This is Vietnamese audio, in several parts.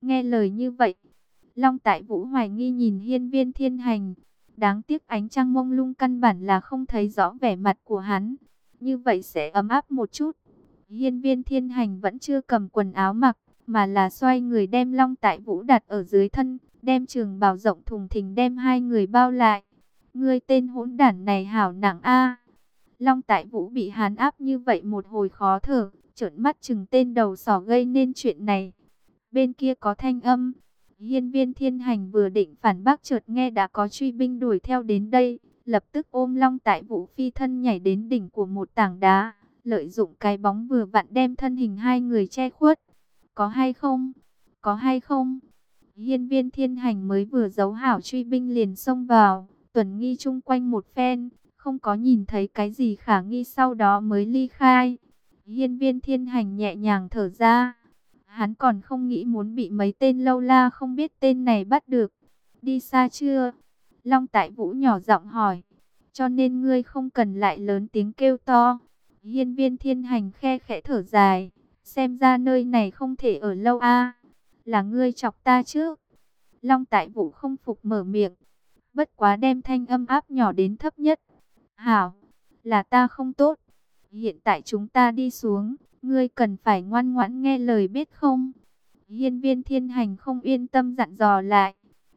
Nghe lời như vậy, Long Tại Vũ hoài nghi nhìn hiên viên thiên hành. Đáng tiếc ánh trăng mông lung căn bản là không thấy rõ vẻ mặt của hắn. Như vậy sẽ ấm áp một chút. Hiên viên thiên hành vẫn chưa cầm quần áo mặc, mà là xoay người đem Long Tại Vũ đặt ở dưới thân, đem trường bào rộng thùng thình đem hai người bao lại. Ngươi tên hỗn đản này hảo nặng a. Long Tại Vũ bị hàn áp như vậy một hồi khó thở, trợn mắt chừng tên đầu sỏ gây nên chuyện này. Bên kia có thanh âm, Hiên viên thiên hành vừa định phản bác chợt nghe đã có truy binh đuổi theo đến đây, lập tức ôm long tại vũ phi thân nhảy đến đỉnh của một tảng đá, lợi dụng cái bóng vừa vặn đem thân hình hai người che khuất. Có hay không? Có hay không? Hiên viên thiên hành mới vừa giấu hảo truy binh liền xông vào, tuần nghi chung quanh một phen, không có nhìn thấy cái gì khả nghi sau đó mới ly khai. Hiên viên thiên hành nhẹ nhàng thở ra, Hắn còn không nghĩ muốn bị mấy tên lâu la không biết tên này bắt được. Đi xa chưa? Long Tại Vũ nhỏ giọng hỏi. Cho nên ngươi không cần lại lớn tiếng kêu to. Hiên viên thiên hành khe khẽ thở dài. Xem ra nơi này không thể ở lâu a Là ngươi chọc ta chứ Long Tại Vũ không phục mở miệng. Bất quá đem thanh âm áp nhỏ đến thấp nhất. Hảo, là ta không tốt. Hiện tại chúng ta đi xuống. Ngươi cần phải ngoan ngoãn nghe lời biết không? Hiên viên thiên hành không yên tâm dặn dò lại.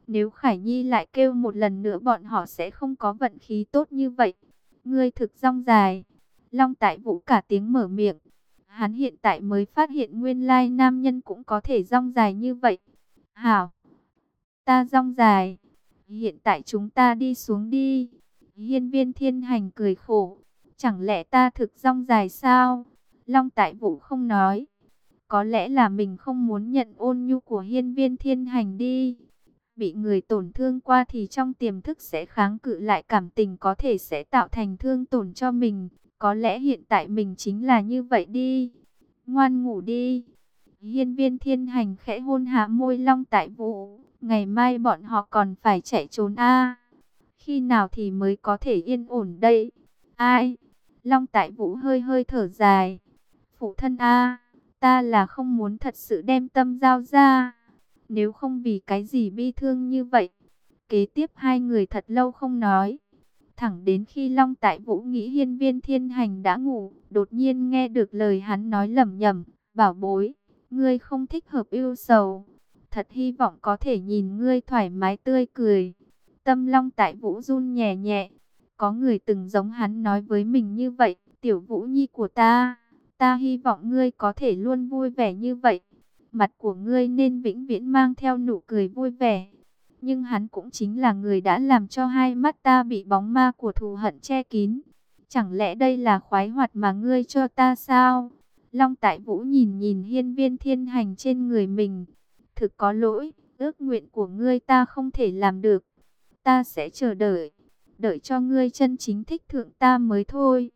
Nếu Khải Nhi lại kêu một lần nữa bọn họ sẽ không có vận khí tốt như vậy. Ngươi thực rong dài. Long tại vũ cả tiếng mở miệng. Hắn hiện tại mới phát hiện nguyên lai nam nhân cũng có thể rong dài như vậy. Hảo. Ta rong dài. Hiện tại chúng ta đi xuống đi. Hiên viên thiên hành cười khổ. Chẳng lẽ ta thực rong dài sao? Long Tại Vũ không nói. Có lẽ là mình không muốn nhận ôn nhu của hiên viên thiên hành đi. Bị người tổn thương qua thì trong tiềm thức sẽ kháng cự lại cảm tình có thể sẽ tạo thành thương tổn cho mình. Có lẽ hiện tại mình chính là như vậy đi. Ngoan ngủ đi. Hiên viên thiên hành khẽ hôn hạ môi Long Tại Vũ. Ngày mai bọn họ còn phải chạy trốn a Khi nào thì mới có thể yên ổn đây? Ai? Long Tại Vũ hơi hơi thở dài phụ thân a, ta là không muốn thật sự đem tâm giao ra. Nếu không vì cái gì bi thương như vậy. Kế tiếp hai người thật lâu không nói. Thẳng đến khi Long Tại Vũ nghĩ hiên viên thiên hành đã ngủ, đột nhiên nghe được lời hắn nói lầm nhầm, bảo bối, ngươi không thích hợp yêu sầu. Thật hy vọng có thể nhìn ngươi thoải mái tươi cười. Tâm Long Tại Vũ run nhẹ nhẹ. Có người từng giống hắn nói với mình như vậy, tiểu Vũ Nhi của ta Ta hy vọng ngươi có thể luôn vui vẻ như vậy. Mặt của ngươi nên vĩnh viễn mang theo nụ cười vui vẻ. Nhưng hắn cũng chính là người đã làm cho hai mắt ta bị bóng ma của thù hận che kín. Chẳng lẽ đây là khoái hoạt mà ngươi cho ta sao? Long Tại Vũ nhìn nhìn hiên viên thiên hành trên người mình. Thực có lỗi, ước nguyện của ngươi ta không thể làm được. Ta sẽ chờ đợi, đợi cho ngươi chân chính thích thượng ta mới thôi.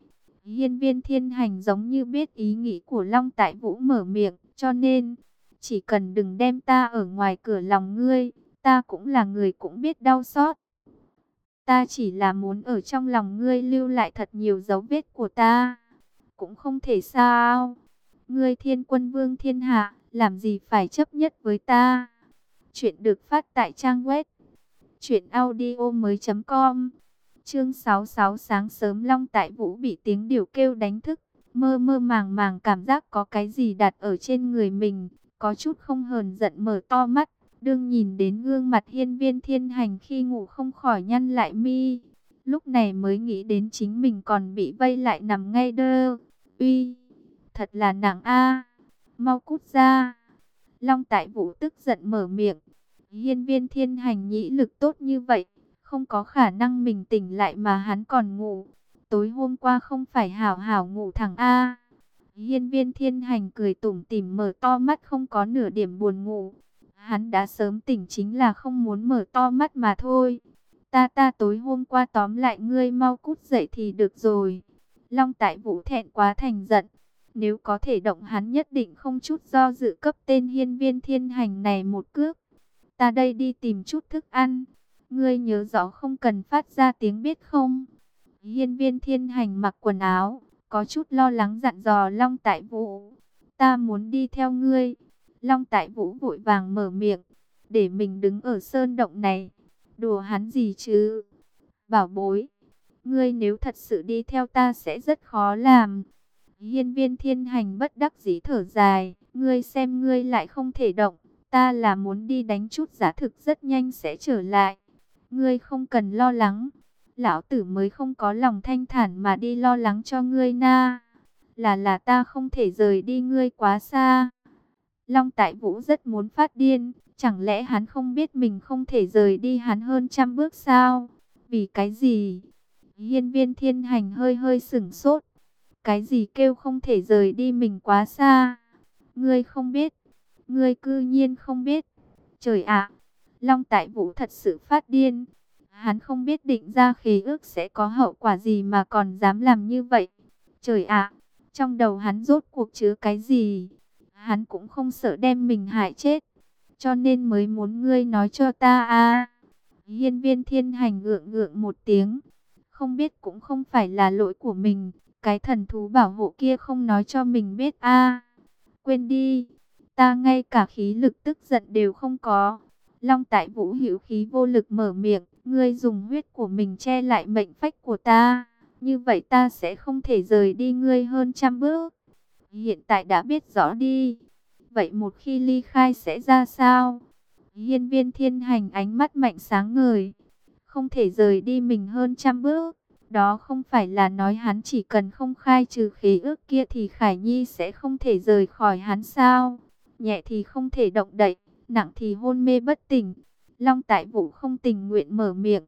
Hiên viên thiên hành giống như biết ý nghĩ của Long Tại Vũ mở miệng, cho nên, chỉ cần đừng đem ta ở ngoài cửa lòng ngươi, ta cũng là người cũng biết đau xót. Ta chỉ là muốn ở trong lòng ngươi lưu lại thật nhiều dấu vết của ta. Cũng không thể sao. Ngươi thiên quân vương thiên hạ, làm gì phải chấp nhất với ta. Chuyện được phát tại trang web. Chuyện audio mới.com Chương 66 sáng sớm Long Tại Vũ bị tiếng điều kêu đánh thức, mơ mơ màng màng cảm giác có cái gì đặt ở trên người mình, có chút không hờn giận mở to mắt, đương nhìn đến gương mặt hiên viên thiên hành khi ngủ không khỏi nhăn lại mi. Lúc này mới nghĩ đến chính mình còn bị vây lại nằm ngay đơ. Uy, thật là nặng a mau cút ra. Long Tại Vũ tức giận mở miệng. Hiên viên thiên hành nhĩ lực tốt như vậy, không có khả năng mình tỉnh lại mà hắn còn ngủ. Tối hôm qua không phải hảo hảo ngủ thẳng A. Hiên viên thiên hành cười tủm tỉm mở to mắt không có nửa điểm buồn ngủ. Hắn đã sớm tỉnh chính là không muốn mở to mắt mà thôi. Ta ta tối hôm qua tóm lại ngươi mau cút dậy thì được rồi. Long tại vũ thẹn quá thành giận. Nếu có thể động hắn nhất định không chút do dự cấp tên hiên viên thiên hành này một cước. Ta đây đi tìm chút thức ăn. Ngươi nhớ rõ không cần phát ra tiếng biết không? Hiên viên thiên hành mặc quần áo, có chút lo lắng dặn dò Long Tại Vũ. Ta muốn đi theo ngươi. Long Tại Vũ vội vàng mở miệng, để mình đứng ở sơn động này. Đùa hắn gì chứ? Bảo bối, ngươi nếu thật sự đi theo ta sẽ rất khó làm. Hiên viên thiên hành bất đắc dĩ thở dài, ngươi xem ngươi lại không thể động, ta là muốn đi đánh chút giả thực rất nhanh sẽ trở lại. Ngươi không cần lo lắng, lão tử mới không có lòng thanh thản mà đi lo lắng cho ngươi na. Là là ta không thể rời đi ngươi quá xa. Long Tại Vũ rất muốn phát điên, chẳng lẽ hắn không biết mình không thể rời đi hắn hơn trăm bước sao? Vì cái gì? Hiên viên thiên hành hơi hơi sửng sốt. Cái gì kêu không thể rời đi mình quá xa? Ngươi không biết. Ngươi cư nhiên không biết. Trời ạ! Long Tại Vũ thật sự phát điên. Hắn không biết định ra khí ước sẽ có hậu quả gì mà còn dám làm như vậy. Trời ạ! trong đầu hắn rốt cuộc chứa cái gì? Hắn cũng không sợ đem mình hại chết. Cho nên mới muốn ngươi nói cho ta a Hiên viên thiên hành ngượng ngượng một tiếng. Không biết cũng không phải là lỗi của mình. Cái thần thú bảo hộ kia không nói cho mình biết a Quên đi. Ta ngay cả khí lực tức giận đều không có. Long tại vũ hữu khí vô lực mở miệng. Ngươi dùng huyết của mình che lại mệnh phách của ta. Như vậy ta sẽ không thể rời đi ngươi hơn trăm bước. Hiện tại đã biết rõ đi. Vậy một khi ly khai sẽ ra sao? Hiên viên thiên hành ánh mắt mạnh sáng ngời. Không thể rời đi mình hơn trăm bước. Đó không phải là nói hắn chỉ cần không khai trừ khí ước kia thì Khải Nhi sẽ không thể rời khỏi hắn sao? Nhẹ thì không thể động đậy, nặng thì hôn mê bất tỉnh. Long tại vũ không tình nguyện mở miệng.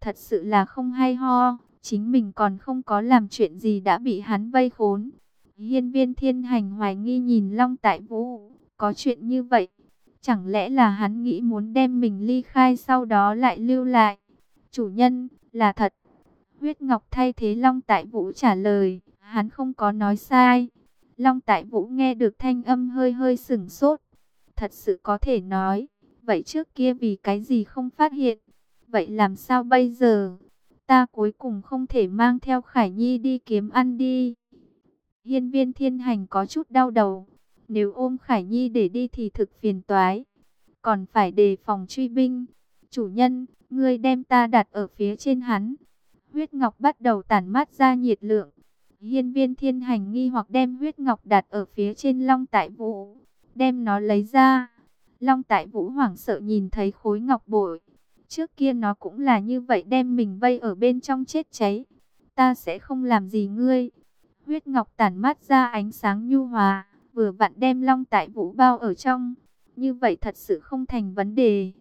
Thật sự là không hay ho, chính mình còn không có làm chuyện gì đã bị hắn vây khốn. Hiên viên thiên hành hoài nghi nhìn Long Tại Vũ, có chuyện như vậy. Chẳng lẽ là hắn nghĩ muốn đem mình ly khai sau đó lại lưu lại? Chủ nhân, là thật. Huyết Ngọc thay thế Long Tại Vũ trả lời, hắn không có nói sai. Long Tại Vũ nghe được thanh âm hơi hơi sừng sốt. Thật sự có thể nói, vậy trước kia vì cái gì không phát hiện? Vậy làm sao bây giờ? Ta cuối cùng không thể mang theo Khải Nhi đi kiếm ăn đi. Hiên viên thiên hành có chút đau đầu. Nếu ôm Khải Nhi để đi thì thực phiền toái. Còn phải đề phòng truy binh. Chủ nhân, ngươi đem ta đặt ở phía trên hắn. Huyết ngọc bắt đầu tản mát ra nhiệt lượng. Hiên viên thiên hành nghi hoặc đem huyết ngọc đặt ở phía trên long tại vũ. Đem nó lấy ra. Long tại vũ hoảng sợ nhìn thấy khối ngọc bội. Trước kia nó cũng là như vậy đem mình vây ở bên trong chết cháy. Ta sẽ không làm gì ngươi huyết ngọc tản mát ra ánh sáng nhu hòa, vừa vặn đem long tại vũ bao ở trong. Như vậy thật sự không thành vấn đề.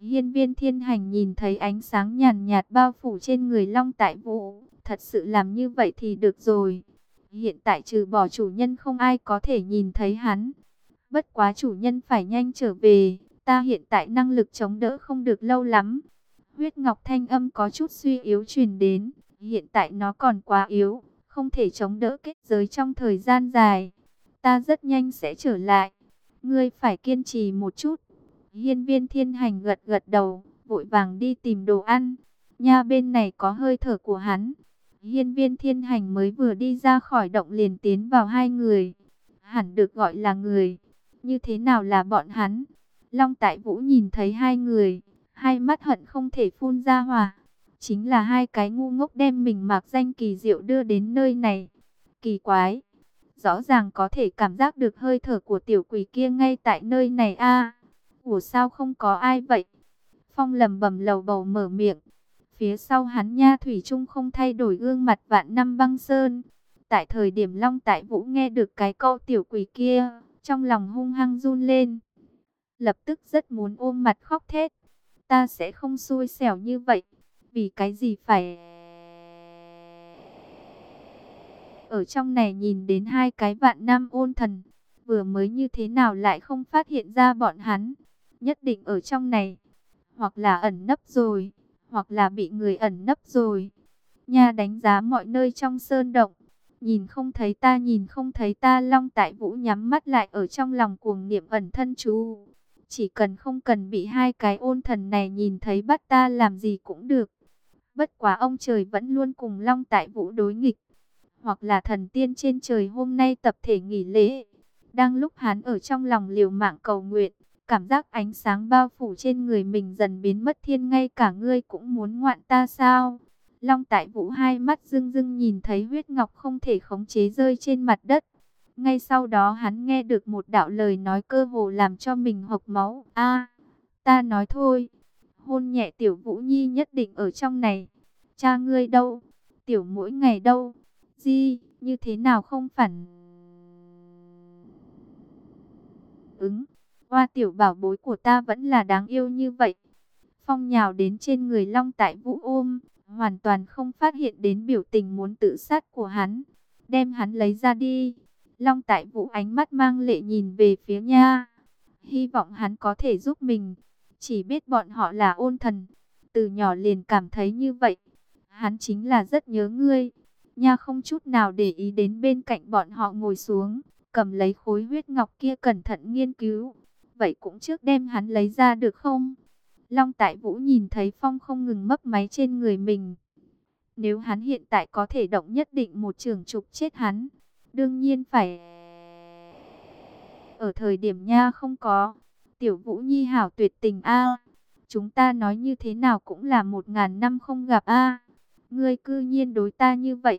Hiên viên thiên hành nhìn thấy ánh sáng nhàn nhạt bao phủ trên người long tại vũ. Thật sự làm như vậy thì được rồi. Hiện tại trừ bỏ chủ nhân không ai có thể nhìn thấy hắn. Bất quá chủ nhân phải nhanh trở về. Ta hiện tại năng lực chống đỡ không được lâu lắm. Huyết ngọc thanh âm có chút suy yếu truyền đến. Hiện tại nó còn quá yếu không thể chống đỡ kết giới trong thời gian dài. Ta rất nhanh sẽ trở lại. Ngươi phải kiên trì một chút. Hiên viên thiên hành gật gật đầu, vội vàng đi tìm đồ ăn. Nha bên này có hơi thở của hắn. Hiên viên thiên hành mới vừa đi ra khỏi động liền tiến vào hai người. Hẳn được gọi là người. Như thế nào là bọn hắn? Long tại vũ nhìn thấy hai người. Hai mắt hận không thể phun ra hòa chính là hai cái ngu ngốc đem mình mặc danh kỳ diệu đưa đến nơi này. Kỳ quái, rõ ràng có thể cảm giác được hơi thở của tiểu quỷ kia ngay tại nơi này a. À, ủa sao không có ai vậy? Phong lầm bầm lầu bầu mở miệng. Phía sau hắn nha thủy trung không thay đổi gương mặt vạn năm băng sơn. Tại thời điểm Long Tại Vũ nghe được cái câu tiểu quỷ kia, trong lòng hung hăng run lên. Lập tức rất muốn ôm mặt khóc thét. Ta sẽ không xui xẻo như vậy. Vì cái gì phải... Ở trong này nhìn đến hai cái vạn nam ôn thần. Vừa mới như thế nào lại không phát hiện ra bọn hắn. Nhất định ở trong này. Hoặc là ẩn nấp rồi. Hoặc là bị người ẩn nấp rồi. Nha đánh giá mọi nơi trong sơn động. Nhìn không thấy ta nhìn không thấy ta long tại vũ nhắm mắt lại ở trong lòng cuồng niệm ẩn thân chú. Chỉ cần không cần bị hai cái ôn thần này nhìn thấy bắt ta làm gì cũng được. Bất quá ông trời vẫn luôn cùng Long Tại Vũ đối nghịch. Hoặc là thần tiên trên trời hôm nay tập thể nghỉ lễ. Đang lúc hắn ở trong lòng liều mạng cầu nguyện, cảm giác ánh sáng bao phủ trên người mình dần biến mất thiên ngay cả ngươi cũng muốn ngoạn ta sao? Long tại vũ hai mắt rưng rưng nhìn thấy huyết ngọc không thể khống chế rơi trên mặt đất. Ngay sau đó hắn nghe được một đạo lời nói cơ hồ làm cho mình hộc máu. a ta nói thôi, hôn nhẹ tiểu vũ nhi nhất định ở trong này. Cha ngươi đâu? Tiểu mỗi ngày đâu? Di, như thế nào không phản ứng? Hoa tiểu bảo bối của ta vẫn là đáng yêu như vậy. Phong nhào đến trên người Long tại vũ ôm, hoàn toàn không phát hiện đến biểu tình muốn tự sát của hắn. Đem hắn lấy ra đi. Long tại vũ ánh mắt mang lệ nhìn về phía nha. Hy vọng hắn có thể giúp mình. Chỉ biết bọn họ là ôn thần. Từ nhỏ liền cảm thấy như vậy. Hắn chính là rất nhớ ngươi. Nha không chút nào để ý đến bên cạnh bọn họ ngồi xuống. Cầm lấy khối huyết ngọc kia cẩn thận nghiên cứu. Vậy cũng trước đem hắn lấy ra được không? Long Tại Vũ nhìn thấy Phong không ngừng mấp máy trên người mình. Nếu hắn hiện tại có thể động nhất định một trường trục chết hắn. Đương nhiên phải... Ở thời điểm nha không có. Tiểu Vũ Nhi hảo tuyệt tình a Chúng ta nói như thế nào cũng là một ngàn năm không gặp a Ngươi cư nhiên đối ta như vậy.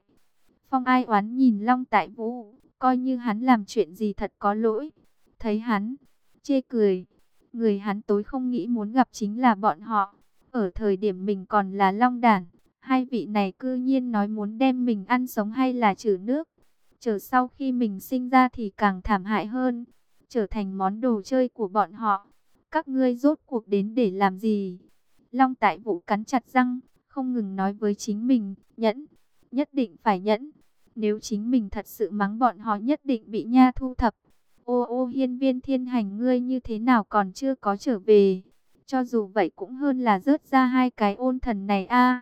Phong ai oán nhìn Long Tại Vũ. Coi như hắn làm chuyện gì thật có lỗi. Thấy hắn, chê cười Người hắn tối không nghĩ muốn gặp chính là bọn họ. Ở thời điểm mình còn là long đàn, hai vị này cư nhiên nói muốn đem mình ăn sống hay là trừ nước. Chờ sau khi mình sinh ra thì càng thảm hại hơn, trở thành món đồ chơi của bọn họ. Các ngươi rốt cuộc đến để làm gì? Long tại vụ cắn chặt răng, không ngừng nói với chính mình, nhẫn, nhất định phải nhẫn. Nếu chính mình thật sự mắng bọn họ nhất định bị nha thu thập. Ô ô hiên viên thiên hành ngươi như thế nào còn chưa có trở về. Cho dù vậy cũng hơn là rớt ra hai cái ôn thần này a.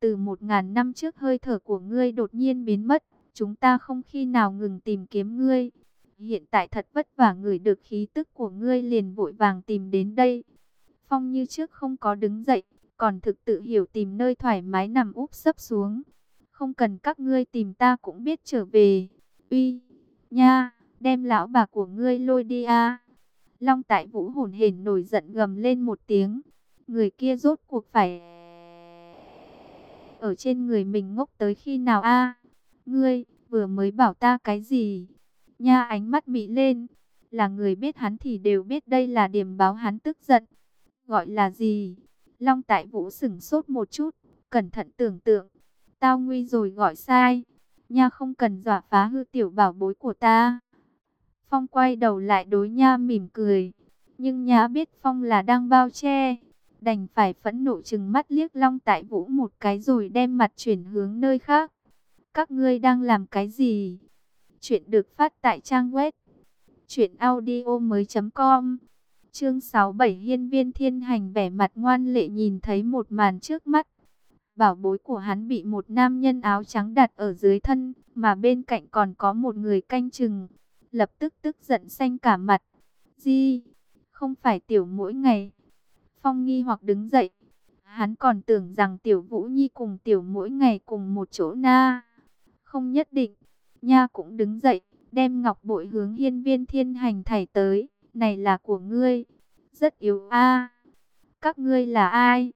từ một ngàn năm trước hơi thở của ngươi đột nhiên biến mất. Chúng ta không khi nào ngừng tìm kiếm ngươi. Hiện tại thật vất vả người được khí tức của ngươi liền vội vàng tìm đến đây. Phong như trước không có đứng dậy, còn thực tự hiểu tìm nơi thoải mái nằm úp sấp xuống. Không cần các ngươi tìm ta cũng biết trở về. Uy, nha đem lão bà của ngươi lôi đi a. Long tại vũ hồn hển nổi giận gầm lên một tiếng. Người kia rốt cuộc phải ở trên người mình ngốc tới khi nào a? Ngươi vừa mới bảo ta cái gì? Nha ánh mắt mị lên, là người biết hắn thì đều biết đây là điểm báo hắn tức giận. Gọi là gì? Long tại vũ sửng sốt một chút, cẩn thận tưởng tượng. Tao nguy rồi gọi sai. Nha không cần dọa phá hư tiểu bảo bối của ta. Phong quay đầu lại đối Nha mỉm cười. Nhưng Nhã biết Phong là đang bao che. Đành phải phẫn nộ chừng mắt liếc Long Tại Vũ một cái rồi đem mặt chuyển hướng nơi khác. Các ngươi đang làm cái gì? Chuyện được phát tại trang web. Chuyện audio mới com Chương 67 Hiên viên thiên hành vẻ mặt ngoan lệ nhìn thấy một màn trước mắt. Bảo bối của hắn bị một nam nhân áo trắng đặt ở dưới thân, mà bên cạnh còn có một người canh chừng lập tức tức giận xanh cả mặt. Di, không phải tiểu mỗi ngày. Phong nghi hoặc đứng dậy. Hắn còn tưởng rằng tiểu vũ nhi cùng tiểu mỗi ngày cùng một chỗ na. Không nhất định. Nha cũng đứng dậy, đem ngọc bội hướng hiên viên thiên hành thảy tới. Này là của ngươi. Rất yếu a Các ngươi là ai?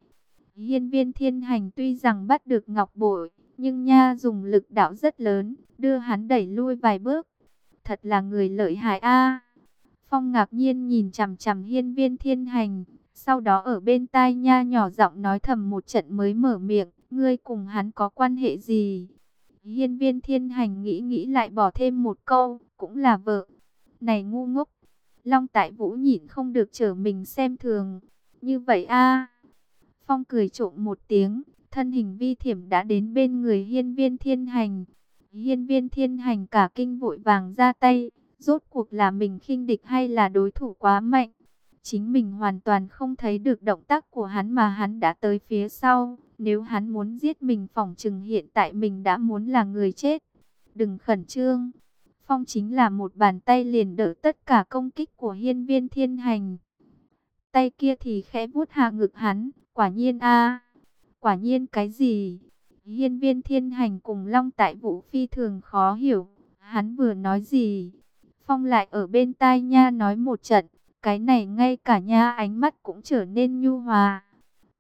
Hiên viên thiên hành tuy rằng bắt được ngọc bội, nhưng nha dùng lực đạo rất lớn, đưa hắn đẩy lui vài bước thật là người lợi hại a. Phong ngạc nhiên nhìn chằm chằm hiên viên thiên hành, sau đó ở bên tai nha nhỏ giọng nói thầm một trận mới mở miệng, ngươi cùng hắn có quan hệ gì? Hiên viên thiên hành nghĩ nghĩ lại bỏ thêm một câu, cũng là vợ. Này ngu ngốc, Long tại vũ nhìn không được trở mình xem thường, như vậy a. Phong cười trộm một tiếng, thân hình vi thiểm đã đến bên người hiên viên thiên hành. Hiên viên thiên hành cả kinh vội vàng ra tay, rốt cuộc là mình khinh địch hay là đối thủ quá mạnh. Chính mình hoàn toàn không thấy được động tác của hắn mà hắn đã tới phía sau. Nếu hắn muốn giết mình phỏng chừng hiện tại mình đã muốn là người chết. Đừng khẩn trương. Phong chính là một bàn tay liền đỡ tất cả công kích của hiên viên thiên hành. Tay kia thì khẽ vuốt hạ ngực hắn. Quả nhiên a Quả nhiên cái gì? Hiên viên thiên hành cùng Long tại vũ phi thường khó hiểu. Hắn vừa nói gì? Phong lại ở bên tai nha nói một trận, cái này ngay cả nha ánh mắt cũng trở nên nhu hòa.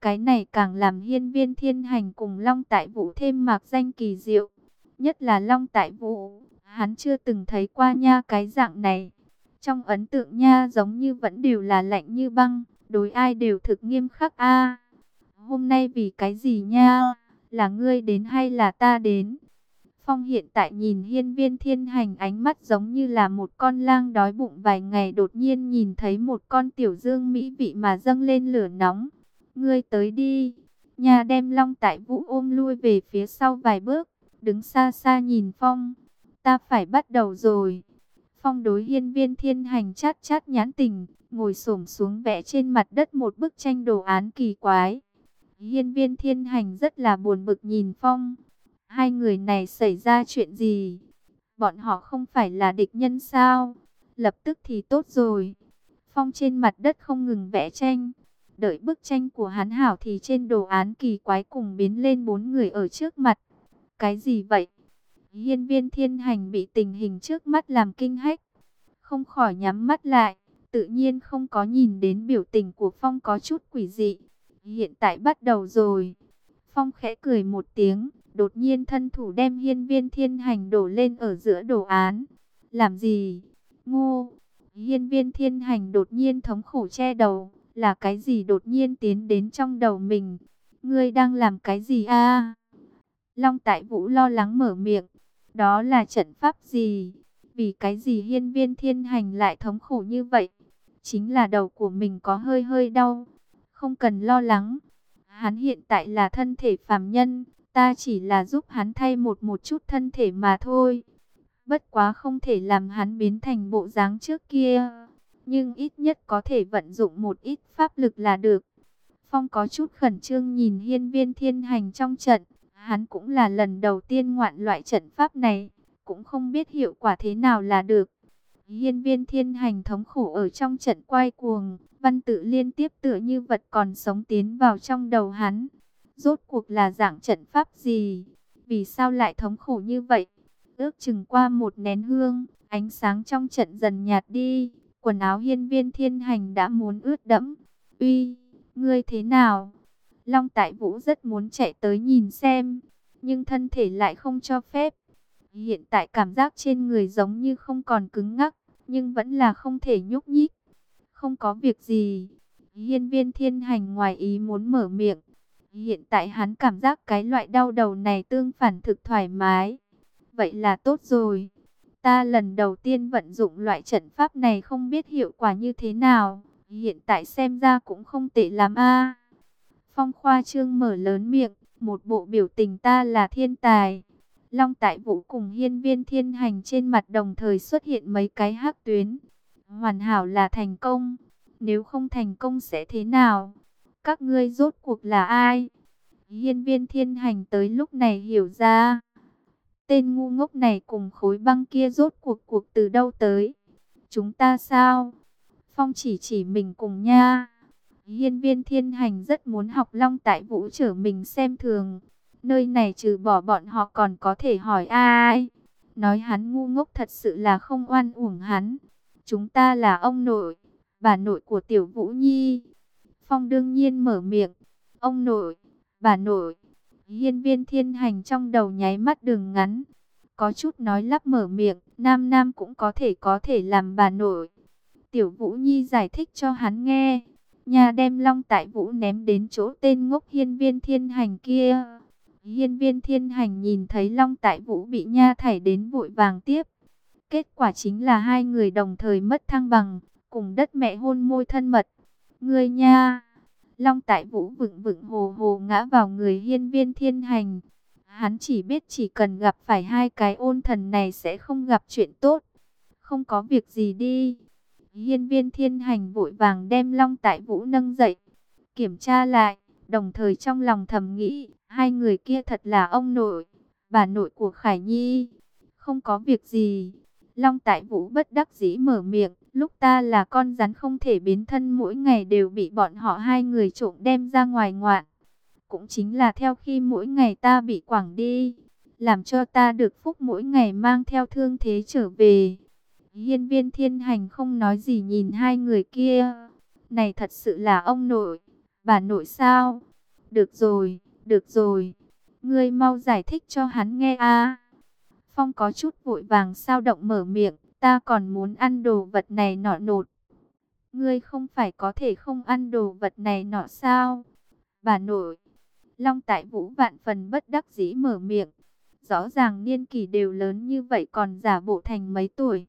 Cái này càng làm hiên viên thiên hành cùng Long Tại Vũ thêm mạc danh kỳ diệu. Nhất là Long Tại Vũ, hắn chưa từng thấy qua nha cái dạng này. Trong ấn tượng nha giống như vẫn đều là lạnh như băng, đối ai đều thực nghiêm khắc a. hôm nay vì cái gì nha? Là ngươi đến hay là ta đến? Phong hiện tại nhìn hiên viên thiên hành ánh mắt giống như là một con lang đói bụng vài ngày đột nhiên nhìn thấy một con tiểu dương mỹ vị mà dâng lên lửa nóng. Ngươi tới đi. Nhà đem long tại vũ ôm lui về phía sau vài bước, đứng xa xa nhìn Phong. Ta phải bắt đầu rồi. Phong đối hiên viên thiên hành chát chát nhãn tình, ngồi xổm xuống vẽ trên mặt đất một bức tranh đồ án kỳ quái. Hiên viên thiên hành rất là buồn bực nhìn Phong. Hai người này xảy ra chuyện gì? Bọn họ không phải là địch nhân sao? Lập tức thì tốt rồi. Phong trên mặt đất không ngừng vẽ tranh. Đợi bức tranh của hắn hảo thì trên đồ án kỳ quái cùng biến lên bốn người ở trước mặt. Cái gì vậy? Hiên viên thiên hành bị tình hình trước mắt làm kinh hách. Không khỏi nhắm mắt lại. Tự nhiên không có nhìn đến biểu tình của Phong có chút quỷ dị. Hiện tại bắt đầu rồi. Phong khẽ cười một tiếng. Đột nhiên thân thủ đem hiên viên thiên hành đổ lên ở giữa đồ án. Làm gì? Ngô! Hiên viên thiên hành đột nhiên thống khổ che đầu. Là cái gì đột nhiên tiến đến trong đầu mình? Ngươi đang làm cái gì a? Long tại vũ lo lắng mở miệng. Đó là trận pháp gì? Vì cái gì hiên viên thiên hành lại thống khổ như vậy? Chính là đầu của mình có hơi hơi đau. Không cần lo lắng. Hắn hiện tại là thân thể phàm nhân. Ta chỉ là giúp hắn thay một một chút thân thể mà thôi. Bất quá không thể làm hắn biến thành bộ dáng trước kia. Nhưng ít nhất có thể vận dụng một ít pháp lực là được. Phong có chút khẩn trương nhìn hiên viên thiên hành trong trận. Hắn cũng là lần đầu tiên ngoạn loại trận pháp này. Cũng không biết hiệu quả thế nào là được. Hiên viên thiên hành thống khổ ở trong trận quay cuồng. Văn tự liên tiếp tựa như vật còn sống tiến vào trong đầu hắn. Rốt cuộc là dạng trận pháp gì? Vì sao lại thống khổ như vậy? Ước chừng qua một nén hương, ánh sáng trong trận dần nhạt đi. Quần áo hiên viên thiên hành đã muốn ướt đẫm. Uy, ngươi thế nào? Long Tại Vũ rất muốn chạy tới nhìn xem, nhưng thân thể lại không cho phép. Hiện tại cảm giác trên người giống như không còn cứng ngắc, nhưng vẫn là không thể nhúc nhích. Không có việc gì. Hiên viên thiên hành ngoài ý muốn mở miệng, Hiện tại hắn cảm giác cái loại đau đầu này tương phản thực thoải mái. Vậy là tốt rồi. Ta lần đầu tiên vận dụng loại trận pháp này không biết hiệu quả như thế nào. Hiện tại xem ra cũng không tệ lắm a. Phong khoa trương mở lớn miệng, một bộ biểu tình ta là thiên tài. Long tại vũ cùng hiên viên thiên hành trên mặt đồng thời xuất hiện mấy cái hắc tuyến. Hoàn hảo là thành công. Nếu không thành công sẽ thế nào? Các ngươi rốt cuộc là ai? Hiên viên thiên hành tới lúc này hiểu ra. Tên ngu ngốc này cùng khối băng kia rốt cuộc cuộc từ đâu tới? Chúng ta sao? Phong chỉ chỉ mình cùng nha. Hiên viên thiên hành rất muốn học long tại vũ trở mình xem thường. Nơi này trừ bỏ bọn họ còn có thể hỏi ai. Nói hắn ngu ngốc thật sự là không oan uổng hắn. Chúng ta là ông nội, bà nội của tiểu vũ nhi. Phong đương nhiên mở miệng. Ông nội, bà nội. Hiên viên thiên hành trong đầu nháy mắt đường ngắn. Có chút nói lắp mở miệng, nam nam cũng có thể có thể làm bà nội. Tiểu Vũ Nhi giải thích cho hắn nghe. Nhà đem long tại Vũ ném đến chỗ tên ngốc hiên viên thiên hành kia. Hiên viên thiên hành nhìn thấy long tại Vũ bị nha thảy đến vội vàng tiếp. Kết quả chính là hai người đồng thời mất thăng bằng, cùng đất mẹ hôn môi thân mật. Người nha! Long tại vũ vựng vựng hồ hồ ngã vào người hiên viên thiên hành. Hắn chỉ biết chỉ cần gặp phải hai cái ôn thần này sẽ không gặp chuyện tốt. Không có việc gì đi. Hiên viên thiên hành vội vàng đem long tại vũ nâng dậy. Kiểm tra lại, đồng thời trong lòng thầm nghĩ, hai người kia thật là ông nội, bà nội của Khải Nhi. Không có việc gì. Long tại vũ bất đắc dĩ mở miệng. Lúc ta là con rắn không thể biến thân mỗi ngày đều bị bọn họ hai người trộm đem ra ngoài ngoạn. Cũng chính là theo khi mỗi ngày ta bị quảng đi, làm cho ta được phúc mỗi ngày mang theo thương thế trở về. Hiên viên thiên hành không nói gì nhìn hai người kia. Này thật sự là ông nội, bà nội sao? Được rồi, được rồi. Ngươi mau giải thích cho hắn nghe a. Phong có chút vội vàng sao động mở miệng, ta còn muốn ăn đồ vật này nọ nột. Ngươi không phải có thể không ăn đồ vật này nọ sao? Bà nội. Long Tại Vũ vạn phần bất đắc dĩ mở miệng. Rõ ràng niên kỷ đều lớn như vậy còn giả bộ thành mấy tuổi.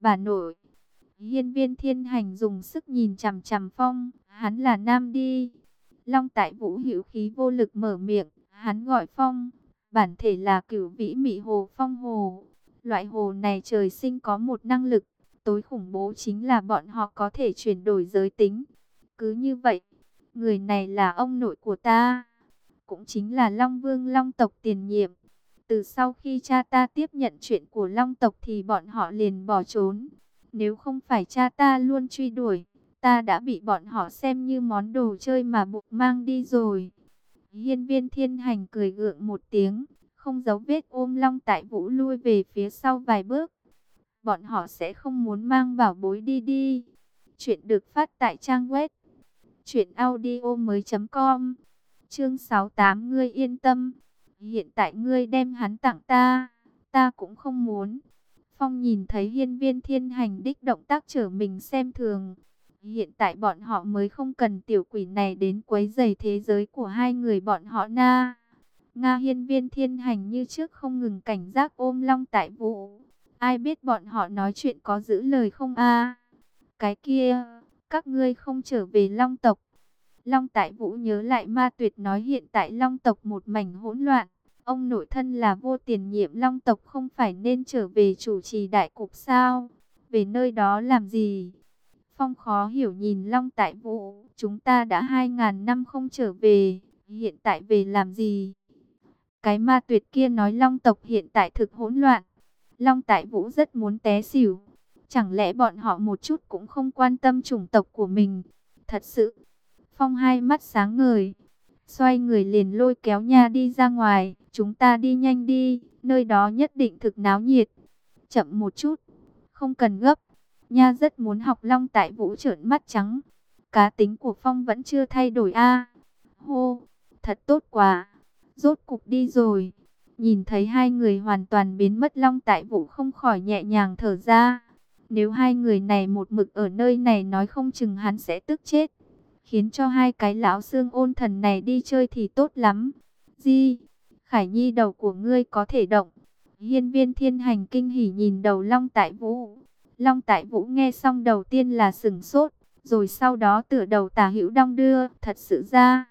Bà nội. Hiên viên thiên hành dùng sức nhìn chằm chằm phong. Hắn là nam đi. Long Tại Vũ hữu khí vô lực mở miệng. Hắn gọi phong. Bản thể là cửu vĩ mị hồ phong hồ. Loại hồ này trời sinh có một năng lực. Tối khủng bố chính là bọn họ có thể chuyển đổi giới tính. Cứ như vậy, người này là ông nội của ta. Cũng chính là Long Vương Long tộc tiền nhiệm. Từ sau khi cha ta tiếp nhận chuyện của Long tộc thì bọn họ liền bỏ trốn. Nếu không phải cha ta luôn truy đuổi, ta đã bị bọn họ xem như món đồ chơi mà buộc mang đi rồi. Hiên viên thiên hành cười gượng một tiếng, không giấu vết ôm long tại vũ lui về phía sau vài bước. Bọn họ sẽ không muốn mang bảo bối đi đi. Chuyện được phát tại trang web chuyểnaudio.com Chương 68 ngươi yên tâm. Hiện tại ngươi đem hắn tặng ta, ta cũng không muốn. Phong nhìn thấy hiên viên thiên hành đích động tác trở mình xem thường. Hiện tại bọn họ mới không cần tiểu quỷ này đến quấy rầy thế giới của hai người bọn họ na. Nga hiên viên thiên hành như trước không ngừng cảnh giác ôm long tại vũ. Ai biết bọn họ nói chuyện có giữ lời không a Cái kia, các ngươi không trở về long tộc. Long tại vũ nhớ lại ma tuyệt nói hiện tại long tộc một mảnh hỗn loạn. Ông nội thân là vô tiền nhiệm long tộc không phải nên trở về chủ trì đại cục sao? Về nơi đó làm gì? Phong khó hiểu nhìn Long Tại Vũ, chúng ta đã hai ngàn năm không trở về, hiện tại về làm gì? Cái ma tuyệt kia nói Long tộc hiện tại thực hỗn loạn. Long Tại Vũ rất muốn té xỉu. Chẳng lẽ bọn họ một chút cũng không quan tâm chủng tộc của mình? Thật sự, Phong hai mắt sáng ngời, xoay người liền lôi kéo nha đi ra ngoài. Chúng ta đi nhanh đi, nơi đó nhất định thực náo nhiệt. Chậm một chút, không cần gấp. Nha rất muốn học long tại vũ trợn mắt trắng. Cá tính của Phong vẫn chưa thay đổi a. Hô, thật tốt quá. Rốt cục đi rồi. Nhìn thấy hai người hoàn toàn biến mất long tại vũ không khỏi nhẹ nhàng thở ra. Nếu hai người này một mực ở nơi này nói không chừng hắn sẽ tức chết. Khiến cho hai cái lão xương ôn thần này đi chơi thì tốt lắm. Di, Khải Nhi đầu của ngươi có thể động. Hiên viên thiên hành kinh hỉ nhìn đầu Long Tại Vũ. Long Tại Vũ nghe xong đầu tiên là sừng sốt, rồi sau đó tựa đầu tả hữu đong đưa, thật sự ra,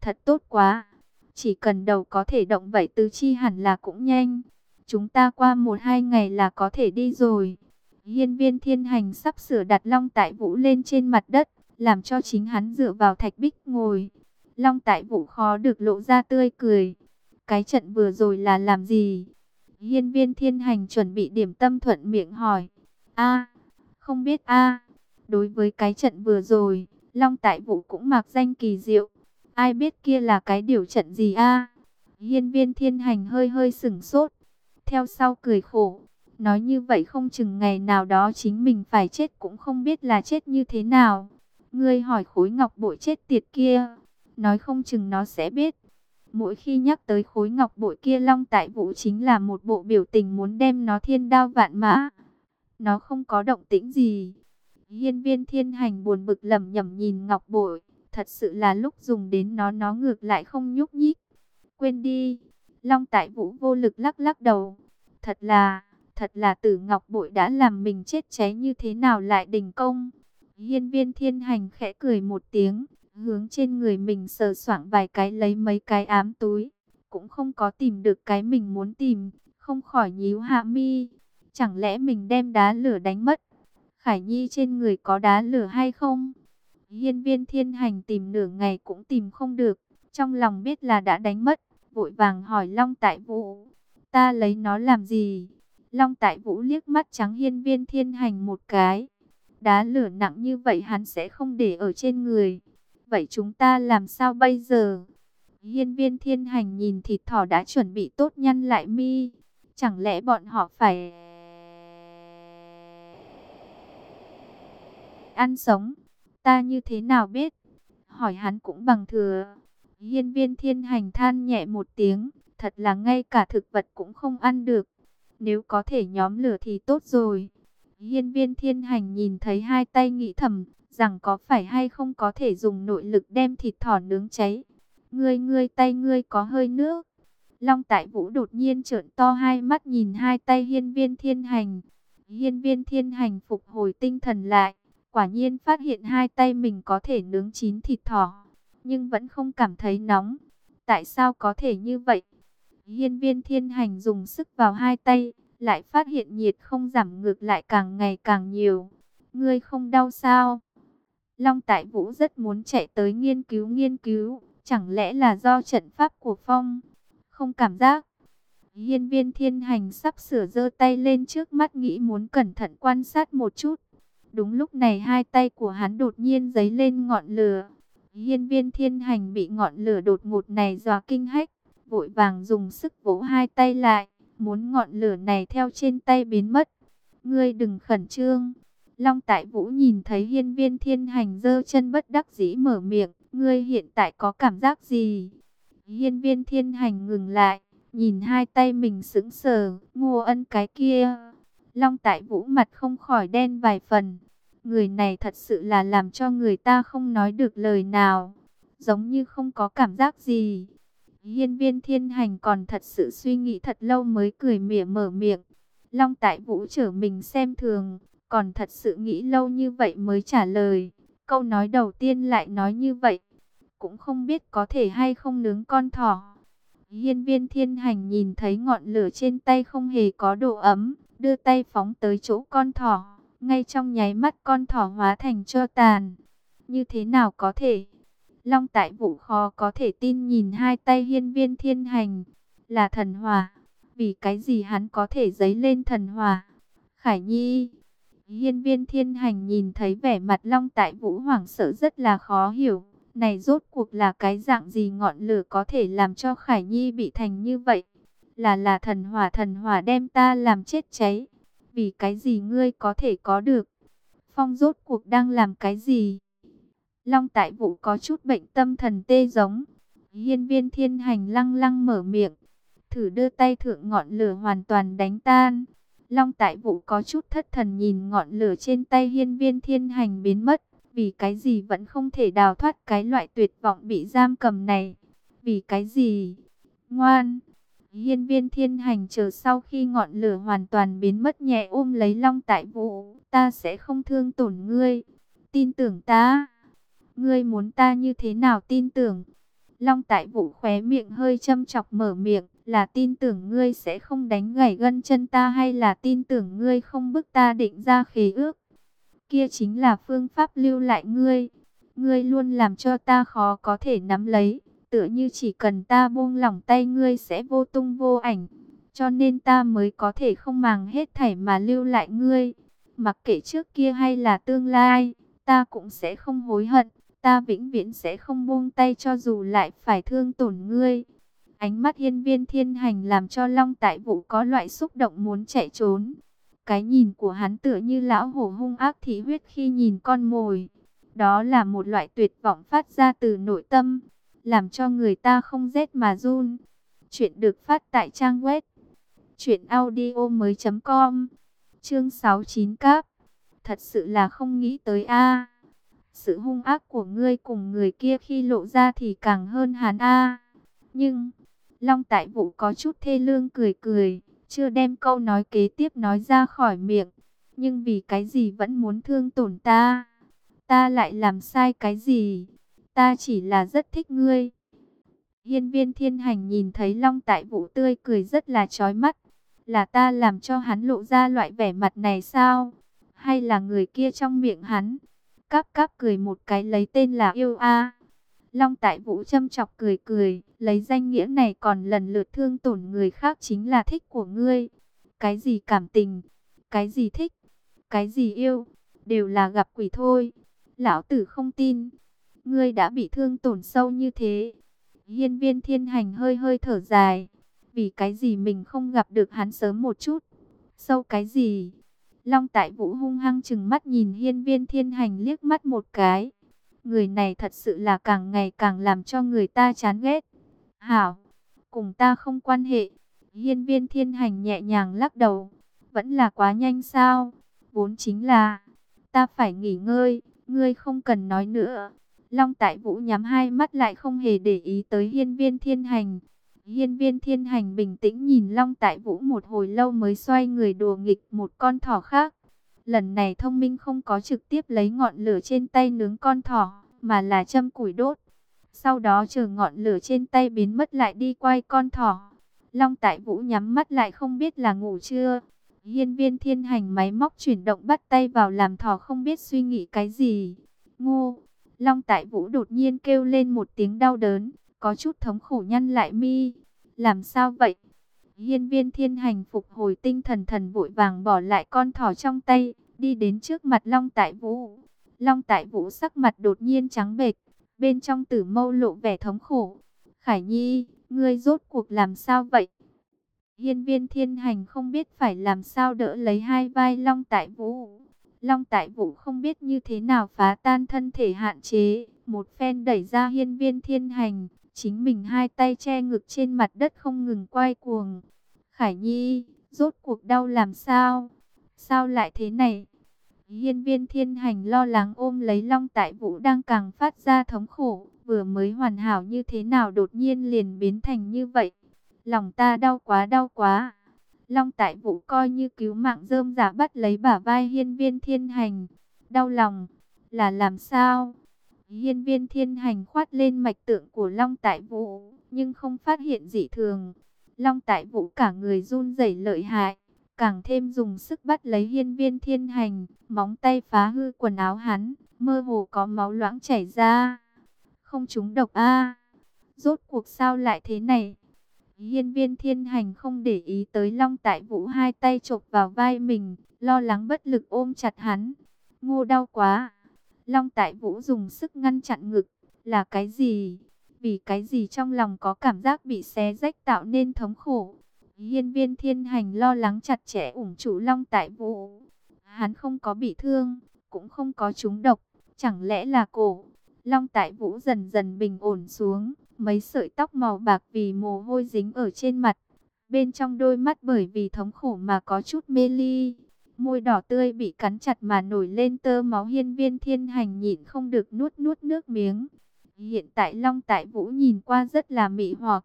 thật tốt quá. Chỉ cần đầu có thể động vậy tứ chi hẳn là cũng nhanh. Chúng ta qua một hai ngày là có thể đi rồi. Hiên viên thiên hành sắp sửa đặt Long Tại Vũ lên trên mặt đất, làm cho chính hắn dựa vào thạch bích ngồi. Long Tại Vũ khó được lộ ra tươi cười. Cái trận vừa rồi là làm gì? Hiên viên thiên hành chuẩn bị điểm tâm thuận miệng hỏi a không biết a Đối với cái trận vừa rồi, Long Tại Vũ cũng mặc danh kỳ diệu. Ai biết kia là cái điều trận gì a Hiên viên thiên hành hơi hơi sừng sốt. Theo sau cười khổ. Nói như vậy không chừng ngày nào đó chính mình phải chết cũng không biết là chết như thế nào. Ngươi hỏi khối ngọc bội chết tiệt kia. Nói không chừng nó sẽ biết. Mỗi khi nhắc tới khối ngọc bội kia Long Tại Vũ chính là một bộ biểu tình muốn đem nó thiên đao vạn mã. Nó không có động tĩnh gì. Hiên viên thiên hành buồn bực lầm nhầm nhìn ngọc bội. Thật sự là lúc dùng đến nó nó ngược lại không nhúc nhích. Quên đi. Long Tại Vũ vô lực lắc lắc đầu. Thật là, thật là tử ngọc bội đã làm mình chết cháy như thế nào lại đình công. Hiên viên thiên hành khẽ cười một tiếng hướng trên người mình sờ soạng vài cái lấy mấy cái ám túi, cũng không có tìm được cái mình muốn tìm, không khỏi nhíu hạ mi. Chẳng lẽ mình đem đá lửa đánh mất? Khải Nhi trên người có đá lửa hay không? Hiên viên thiên hành tìm nửa ngày cũng tìm không được, trong lòng biết là đã đánh mất, vội vàng hỏi Long Tại Vũ, ta lấy nó làm gì? Long Tại Vũ liếc mắt trắng hiên viên thiên hành một cái, đá lửa nặng như vậy hắn sẽ không để ở trên người. Vậy chúng ta làm sao bây giờ? Hiên viên thiên hành nhìn thịt thỏ đã chuẩn bị tốt nhăn lại mi. Chẳng lẽ bọn họ phải... ăn sống. Ta như thế nào biết? Hỏi hắn cũng bằng thừa. Hiên viên thiên hành than nhẹ một tiếng, thật là ngay cả thực vật cũng không ăn được. Nếu có thể nhóm lửa thì tốt rồi. Hiên viên thiên hành nhìn thấy hai tay nghĩ thầm, rằng có phải hay không có thể dùng nội lực đem thịt thỏ nướng cháy. Ngươi ngươi tay ngươi có hơi nước. Long tại vũ đột nhiên trợn to hai mắt nhìn hai tay hiên viên thiên hành. Hiên viên thiên hành phục hồi tinh thần lại. Quả nhiên phát hiện hai tay mình có thể nướng chín thịt thỏ. Nhưng vẫn không cảm thấy nóng. Tại sao có thể như vậy? Hiên viên thiên hành dùng sức vào hai tay. Lại phát hiện nhiệt không giảm ngược lại càng ngày càng nhiều. Ngươi không đau sao? Long Tại Vũ rất muốn chạy tới nghiên cứu nghiên cứu. Chẳng lẽ là do trận pháp của Phong? Không cảm giác. Hiên viên thiên hành sắp sửa giơ tay lên trước mắt, nghĩ muốn cẩn thận quan sát một chút. Đúng lúc này hai tay của hắn đột nhiên giấy lên ngọn lửa. Hiên viên thiên hành bị ngọn lửa đột ngột này dọa kinh hách. Vội vàng dùng sức vỗ hai tay lại. Muốn ngọn lửa này theo trên tay biến mất. Ngươi đừng khẩn trương. Long Tại Vũ nhìn thấy hiên viên thiên hành dơ chân bất đắc dĩ mở miệng. Ngươi hiện tại có cảm giác gì? Hiên viên thiên hành ngừng lại, nhìn hai tay mình sững sờ, ngô ân cái kia. Long tại vũ mặt không khỏi đen vài phần. Người này thật sự là làm cho người ta không nói được lời nào. Giống như không có cảm giác gì. Hiên viên thiên hành còn thật sự suy nghĩ thật lâu mới cười mỉa mở miệng. Long tại vũ trở mình xem thường, còn thật sự nghĩ lâu như vậy mới trả lời. Câu nói đầu tiên lại nói như vậy, cũng không biết có thể hay không nướng con thỏ. Hiên viên thiên hành nhìn thấy ngọn lửa trên tay không hề có độ ấm, đưa tay phóng tới chỗ con thỏ, ngay trong nháy mắt con thỏ hóa thành cho tàn. Như thế nào có thể? Long tại vũ khó có thể tin nhìn hai tay hiên viên thiên hành, là thần hòa Vì cái gì hắn có thể dấy lên thần hòa Khải Nhi Hiên viên thiên hành nhìn thấy vẻ mặt long tại vũ hoảng sợ rất là khó hiểu. Này rốt cuộc là cái dạng gì ngọn lửa có thể làm cho Khải Nhi bị thành như vậy? Là là thần hỏa thần hỏa đem ta làm chết cháy. Vì cái gì ngươi có thể có được? Phong rốt cuộc đang làm cái gì? Long tại vũ có chút bệnh tâm thần tê giống. Hiên viên thiên hành lăng lăng mở miệng. Thử đưa tay thượng ngọn lửa hoàn toàn đánh tan. Long tại vũ có chút thất thần nhìn ngọn lửa trên tay hiên viên thiên hành biến mất. Vì cái gì vẫn không thể đào thoát cái loại tuyệt vọng bị giam cầm này? Vì cái gì? Ngoan! Hiên viên thiên hành chờ sau khi ngọn lửa hoàn toàn biến mất nhẹ ôm lấy long tại vũ. Ta sẽ không thương tổn ngươi. Tin tưởng ta. Ngươi muốn ta như thế nào tin tưởng? Long tại vũ khóe miệng hơi châm chọc mở miệng là tin tưởng ngươi sẽ không đánh gãy gân chân ta hay là tin tưởng ngươi không bức ta định ra khế ước. Kia chính là phương pháp lưu lại ngươi. Ngươi luôn làm cho ta khó có thể nắm lấy, tựa như chỉ cần ta buông lỏng tay ngươi sẽ vô tung vô ảnh. Cho nên ta mới có thể không màng hết thảy mà lưu lại ngươi. Mặc kệ trước kia hay là tương lai, ta cũng sẽ không hối hận. Ta vĩnh viễn sẽ không buông tay cho dù lại phải thương tổn ngươi. Ánh mắt hiên viên thiên hành làm cho Long Tại Vũ có loại xúc động muốn chạy trốn. Cái nhìn của hắn tựa như lão hổ hung ác thị huyết khi nhìn con mồi. Đó là một loại tuyệt vọng phát ra từ nội tâm, làm cho người ta không rét mà run. Chuyện được phát tại trang web truyệnaudiomoi.com. Chương 69 Cáp. Thật sự là không nghĩ tới a. Sự hung ác của ngươi cùng người kia khi lộ ra thì càng hơn hắn a. Nhưng Long Tại Vũ có chút thê lương cười cười, chưa đem câu nói kế tiếp nói ra khỏi miệng. Nhưng vì cái gì vẫn muốn thương tổn ta? Ta lại làm sai cái gì? Ta chỉ là rất thích ngươi. Hiên viên thiên hành nhìn thấy Long Tại Vũ tươi cười rất là chói mắt. Là ta làm cho hắn lộ ra loại vẻ mặt này sao? Hay là người kia trong miệng hắn? Cáp cáp cười một cái lấy tên là yêu a. Long Tại Vũ châm chọc cười cười, lấy danh nghĩa này còn lần lượt thương tổn người khác chính là thích của ngươi. Cái gì cảm tình, cái gì thích, cái gì yêu, đều là gặp quỷ thôi. Lão tử không tin, ngươi đã bị thương tổn sâu như thế. Hiên viên thiên hành hơi hơi thở dài, vì cái gì mình không gặp được hắn sớm một chút. Sâu cái gì? Long Tại Vũ hung hăng chừng mắt nhìn hiên viên thiên hành liếc mắt một cái. Người này thật sự là càng ngày càng làm cho người ta chán ghét. Hảo, cùng ta không quan hệ. Hiên viên thiên hành nhẹ nhàng lắc đầu. Vẫn là quá nhanh sao? Vốn chính là, ta phải nghỉ ngơi, ngươi không cần nói nữa. Long Tại Vũ nhắm hai mắt lại không hề để ý tới hiên viên thiên hành. Hiên viên thiên hành bình tĩnh nhìn Long Tại Vũ một hồi lâu mới xoay người đùa nghịch một con thỏ khác. Lần này thông minh không có trực tiếp lấy ngọn lửa trên tay nướng con thỏ, mà là châm củi đốt. Sau đó chờ ngọn lửa trên tay biến mất lại đi quay con thỏ. Long Tại Vũ nhắm mắt lại không biết là ngủ chưa. Hiên viên thiên hành máy móc chuyển động bắt tay vào làm thỏ không biết suy nghĩ cái gì. Ngô! Long Tại Vũ đột nhiên kêu lên một tiếng đau đớn, có chút thống khổ nhăn lại mi. Làm sao vậy? Hiên viên thiên hành phục hồi tinh thần thần vội vàng bỏ lại con thỏ trong tay, đi đến trước mặt Long Tại Vũ. Long Tại Vũ sắc mặt đột nhiên trắng bệch, bên trong tử mâu lộ vẻ thống khổ. Khải Nhi, ngươi rốt cuộc làm sao vậy? Hiên viên thiên hành không biết phải làm sao đỡ lấy hai vai Long Tại Vũ. Long Tại Vũ không biết như thế nào phá tan thân thể hạn chế, một phen đẩy ra hiên viên thiên hành, chính mình hai tay che ngực trên mặt đất không ngừng quay cuồng. Khải Nhi, rốt cuộc đau làm sao? Sao lại thế này? Hiên viên thiên hành lo lắng ôm lấy Long Tại Vũ đang càng phát ra thống khổ, vừa mới hoàn hảo như thế nào đột nhiên liền biến thành như vậy. Lòng ta đau quá đau quá. Long Tại Vũ coi như cứu mạng rơm giả bắt lấy bả vai hiên viên thiên hành. Đau lòng, là làm sao? Hiên viên thiên hành khoát lên mạch tượng của Long Tại Vũ, nhưng không phát hiện dị thường. Long Tại Vũ cả người run rẩy lợi hại, càng thêm dùng sức bắt lấy hiên viên thiên hành, móng tay phá hư quần áo hắn, mơ hồ có máu loãng chảy ra. Không trúng độc a Rốt cuộc sao lại thế này? Hiên viên thiên hành không để ý tới Long Tại Vũ hai tay chộp vào vai mình, lo lắng bất lực ôm chặt hắn. Ngô đau quá. Long Tại Vũ dùng sức ngăn chặn ngực. Là cái gì? Vì cái gì trong lòng có cảm giác bị xé rách tạo nên thống khổ? Hiên viên thiên hành lo lắng chặt chẽ ủng chủ Long Tại Vũ. Hắn không có bị thương, cũng không có trúng độc. Chẳng lẽ là cổ? Long Tại Vũ dần dần bình ổn xuống mấy sợi tóc màu bạc vì mồ hôi dính ở trên mặt. Bên trong đôi mắt bởi vì thống khổ mà có chút mê ly. Môi đỏ tươi bị cắn chặt mà nổi lên tơ máu hiên viên thiên hành nhịn không được nuốt nuốt nước miếng. Hiện tại Long Tại Vũ nhìn qua rất là mị hoặc.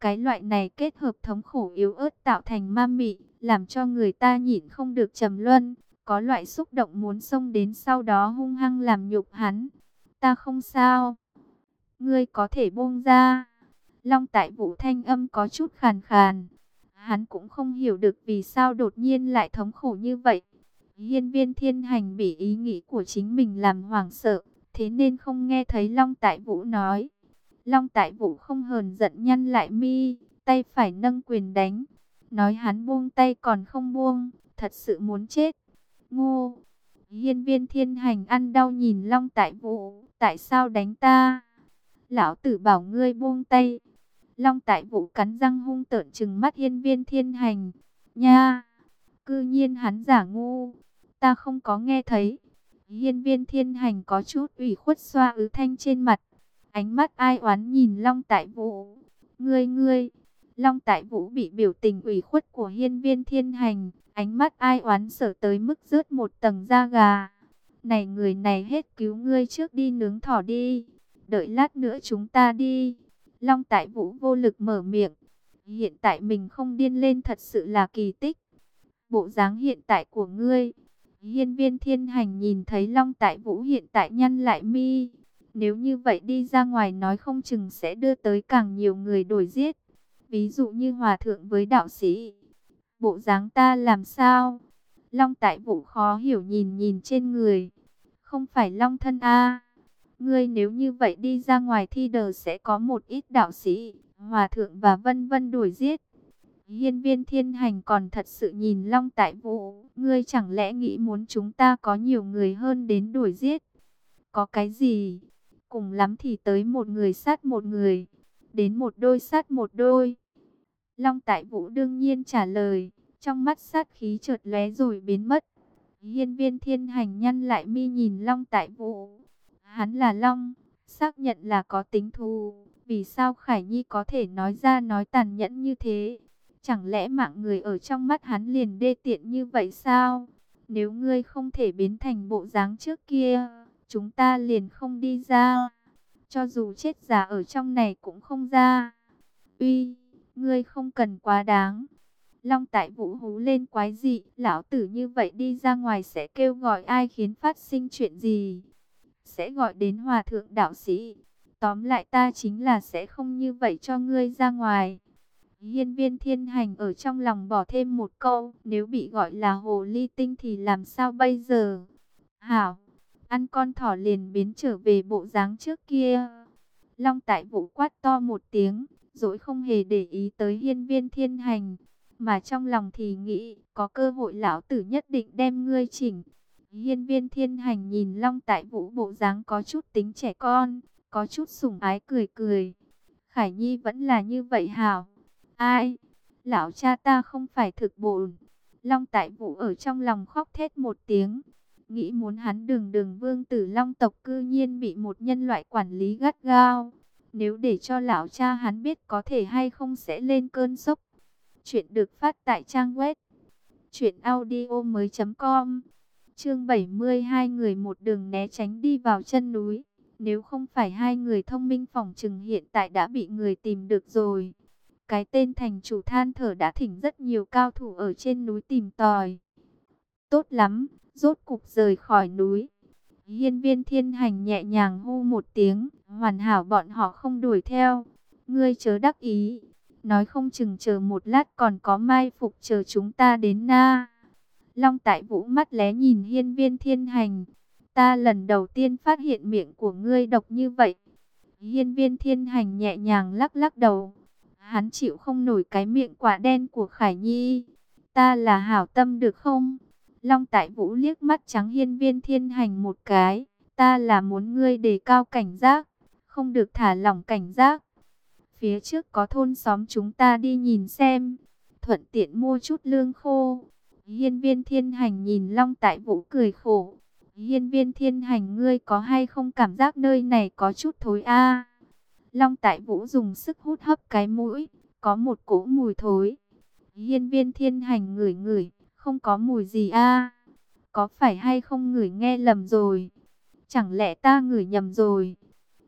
Cái loại này kết hợp thống khổ yếu ớt tạo thành ma mị, làm cho người ta nhịn không được trầm luân. Có loại xúc động muốn xông đến sau đó hung hăng làm nhục hắn. Ta không sao ngươi có thể buông ra. Long tại vũ thanh âm có chút khàn khàn. Hắn cũng không hiểu được vì sao đột nhiên lại thống khổ như vậy. Hiên viên thiên hành bị ý nghĩ của chính mình làm hoảng sợ, thế nên không nghe thấy Long tại vũ nói. Long tại vũ không hờn giận nhăn lại mi, tay phải nâng quyền đánh. Nói hắn buông tay còn không buông, thật sự muốn chết. Ngô! Hiên viên thiên hành ăn đau nhìn Long tại vũ, tại sao đánh ta? Lão tử bảo ngươi buông tay. Long tại vũ cắn răng hung tợn trừng mắt hiên viên thiên hành. Nha! Cư nhiên hắn giả ngu. Ta không có nghe thấy. Hiên viên thiên hành có chút ủy khuất xoa ứ thanh trên mặt. Ánh mắt ai oán nhìn Long tại vũ. Ngươi ngươi! Long tại vũ bị biểu tình ủy khuất của hiên viên thiên hành. Ánh mắt ai oán sở tới mức rớt một tầng da gà. Này, người này hết cứu ngươi trước đi nướng thỏ đi đợi lát nữa chúng ta đi. Long Tại Vũ vô lực mở miệng. Hiện tại mình không điên lên thật sự là kỳ tích. Bộ dáng hiện tại của ngươi. Hiên viên thiên hành nhìn thấy Long Tại Vũ hiện tại nhăn lại mi. Nếu như vậy đi ra ngoài nói không chừng sẽ đưa tới càng nhiều người đổi giết. Ví dụ như hòa thượng với đạo sĩ. Bộ dáng ta làm sao? Long Tại Vũ khó hiểu nhìn nhìn trên người. Không phải Long thân A. Ngươi nếu như vậy đi ra ngoài thi đờ sẽ có một ít đạo sĩ, hòa thượng và vân vân đuổi giết. Hiên viên thiên hành còn thật sự nhìn Long Tại Vũ, ngươi chẳng lẽ nghĩ muốn chúng ta có nhiều người hơn đến đuổi giết? Có cái gì? Cùng lắm thì tới một người sát một người, đến một đôi sát một đôi. Long Tại Vũ đương nhiên trả lời, trong mắt sát khí chợt lóe rồi biến mất. Hiên viên thiên hành nhăn lại mi nhìn Long Tại Vũ. Hắn là Long, xác nhận là có tính thù. Vì sao Khải Nhi có thể nói ra nói tàn nhẫn như thế? Chẳng lẽ mạng người ở trong mắt hắn liền đê tiện như vậy sao? Nếu ngươi không thể biến thành bộ dáng trước kia, chúng ta liền không đi ra. Cho dù chết già ở trong này cũng không ra. Uy, ngươi không cần quá đáng. Long tại vũ hú lên quái dị, lão tử như vậy đi ra ngoài sẽ kêu gọi ai khiến phát sinh chuyện gì? Sẽ gọi đến hòa thượng đạo sĩ. Tóm lại ta chính là sẽ không như vậy cho ngươi ra ngoài. Hiên viên thiên hành ở trong lòng bỏ thêm một câu, nếu bị gọi là hồ ly tinh thì làm sao bây giờ? Hảo, ăn con thỏ liền biến trở về bộ dáng trước kia. Long tại vũ quát to một tiếng, rồi không hề để ý tới hiên viên thiên hành. Mà trong lòng thì nghĩ, có cơ hội lão tử nhất định đem ngươi chỉnh. Hiên viên thiên hành nhìn long tại vũ bộ dáng có chút tính trẻ con, có chút sủng ái cười cười. Khải Nhi vẫn là như vậy hảo. Ai? Lão cha ta không phải thực bổn. Long tại vũ ở trong lòng khóc thét một tiếng. Nghĩ muốn hắn đường đường vương tử long tộc cư nhiên bị một nhân loại quản lý gắt gao. Nếu để cho lão cha hắn biết có thể hay không sẽ lên cơn sốc. Chuyện được phát tại trang web. Chuyện audio mới com. Chương 72 người một đường né tránh đi vào chân núi. Nếu không phải hai người thông minh phòng trừng hiện tại đã bị người tìm được rồi. Cái tên thành chủ than thở đã thỉnh rất nhiều cao thủ ở trên núi tìm tòi. Tốt lắm, rốt cục rời khỏi núi. Hiên viên thiên hành nhẹ nhàng hô một tiếng, hoàn hảo bọn họ không đuổi theo. Ngươi chớ đắc ý, nói không chừng chờ một lát còn có mai phục chờ chúng ta đến na. Long tại vũ mắt lé nhìn hiên viên thiên hành. Ta lần đầu tiên phát hiện miệng của ngươi độc như vậy. Hiên viên thiên hành nhẹ nhàng lắc lắc đầu. Hắn chịu không nổi cái miệng quả đen của Khải Nhi. Ta là hảo tâm được không? Long tại vũ liếc mắt trắng hiên viên thiên hành một cái. Ta là muốn ngươi đề cao cảnh giác. Không được thả lỏng cảnh giác. Phía trước có thôn xóm chúng ta đi nhìn xem. Thuận tiện mua chút lương khô. Hiên viên thiên hành nhìn Long tại vũ cười khổ. Hiên viên thiên hành ngươi có hay không cảm giác nơi này có chút thối a Long tại vũ dùng sức hút hấp cái mũi, có một cỗ mùi thối. Hiên viên thiên hành ngửi ngửi, không có mùi gì a Có phải hay không ngửi nghe lầm rồi? Chẳng lẽ ta ngửi nhầm rồi?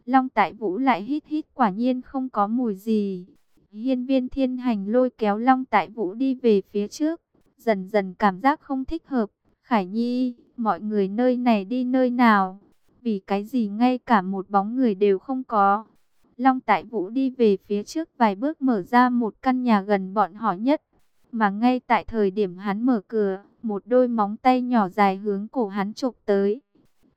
Long tại vũ lại hít hít quả nhiên không có mùi gì. Hiên viên thiên hành lôi kéo Long tại vũ đi về phía trước. Dần dần cảm giác không thích hợp. Khải Nhi, mọi người nơi này đi nơi nào? Vì cái gì ngay cả một bóng người đều không có? Long Tại Vũ đi về phía trước vài bước mở ra một căn nhà gần bọn họ nhất. Mà ngay tại thời điểm hắn mở cửa, một đôi móng tay nhỏ dài hướng cổ hắn chụp tới.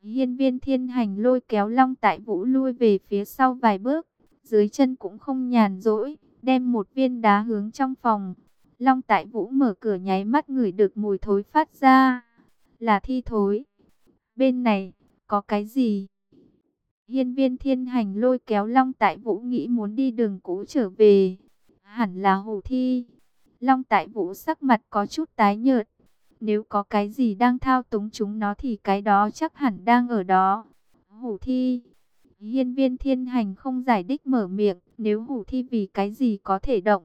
Hiên viên thiên hành lôi kéo Long Tại Vũ lui về phía sau vài bước. Dưới chân cũng không nhàn rỗi, đem một viên đá hướng trong phòng. Long Tại Vũ mở cửa nháy mắt ngửi được mùi thối phát ra. Là thi thối. Bên này, có cái gì? Hiên viên thiên hành lôi kéo Long Tại Vũ nghĩ muốn đi đường cũ trở về. Hẳn là hồ thi. Long Tại Vũ sắc mặt có chút tái nhợt. Nếu có cái gì đang thao túng chúng nó thì cái đó chắc hẳn đang ở đó. hủ thi. Hiên viên thiên hành không giải đích mở miệng. Nếu hủ thi vì cái gì có thể động.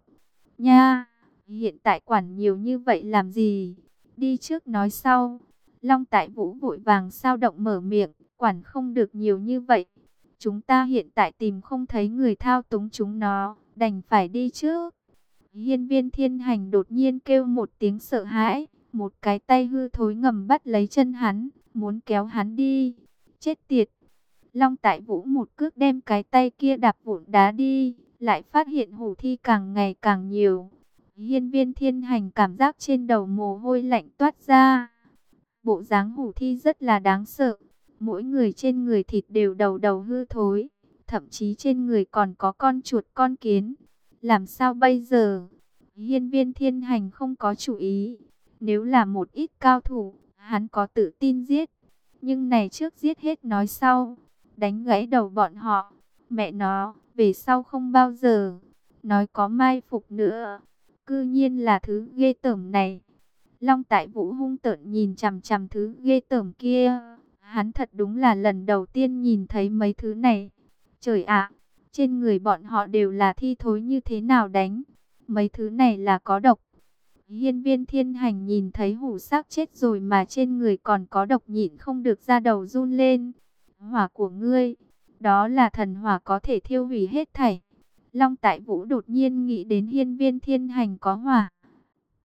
Nha. Hiện tại quản nhiều như vậy làm gì? Đi trước nói sau. Long Tại Vũ vội vàng sao động mở miệng. Quản không được nhiều như vậy. Chúng ta hiện tại tìm không thấy người thao túng chúng nó, đành phải đi trước. Hiên viên thiên hành đột nhiên kêu một tiếng sợ hãi, một cái tay hư thối ngầm bắt lấy chân hắn, muốn kéo hắn đi. Chết tiệt! Long tại vũ một cước đem cái tay kia đạp vụn đá đi, lại phát hiện hủ thi càng ngày càng nhiều. Hiên viên thiên hành cảm giác trên đầu mồ hôi lạnh toát ra. Bộ dáng hủ thi rất là đáng sợ. Mỗi người trên người thịt đều đầu đầu hư thối, thậm chí trên người còn có con chuột con kiến. Làm sao bây giờ? Hiên viên thiên hành không có chủ ý. Nếu là một ít cao thủ, hắn có tự tin giết. Nhưng này trước giết hết nói sau, đánh gãy đầu bọn họ. Mẹ nó, về sau không bao giờ. Nói có mai phục nữa. Cư nhiên là thứ ghê tởm này. Long Tại Vũ hung tợn nhìn chằm chằm thứ ghê tởm kia. Hắn thật đúng là lần đầu tiên nhìn thấy mấy thứ này. Trời ạ, trên người bọn họ đều là thi thối như thế nào đánh. Mấy thứ này là có độc. Hiên viên thiên hành nhìn thấy hủ xác chết rồi mà trên người còn có độc nhịn không được ra đầu run lên. Hỏa của ngươi, đó là thần hỏa có thể thiêu hủy hết thảy. Long Tại Vũ đột nhiên nghĩ đến hiên viên thiên hành có hỏa.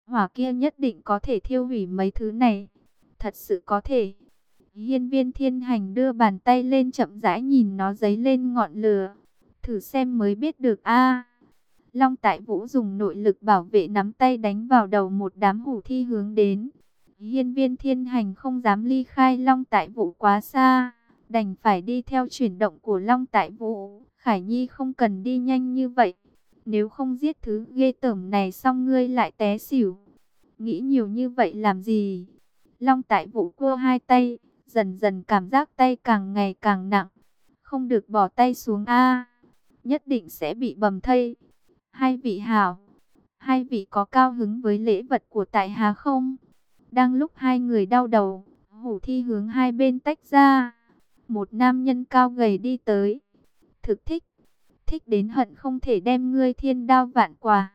Hỏa kia nhất định có thể thiêu hủy mấy thứ này. Thật sự có thể. Hiên viên thiên hành đưa bàn tay lên chậm rãi nhìn nó giấy lên ngọn lửa. Thử xem mới biết được a Long Tại Vũ dùng nội lực bảo vệ nắm tay đánh vào đầu một đám hủ thi hướng đến. Hiên viên thiên hành không dám ly khai Long Tại Vũ quá xa. Đành phải đi theo chuyển động của Long Tại Vũ. Khải Nhi không cần đi nhanh như vậy. Nếu không giết thứ ghê tởm này xong ngươi lại té xỉu. Nghĩ nhiều như vậy làm gì? Long Tại vụ cua hai tay. Dần dần cảm giác tay càng ngày càng nặng. Không được bỏ tay xuống a Nhất định sẽ bị bầm thây. Hai vị hảo, hai vị có cao hứng với lễ vật của tại Hà không? Đang lúc hai người đau đầu, hủ thi hướng hai bên tách ra. Một nam nhân cao gầy đi tới. Thực thích, thích đến hận không thể đem ngươi thiên đao vạn quả.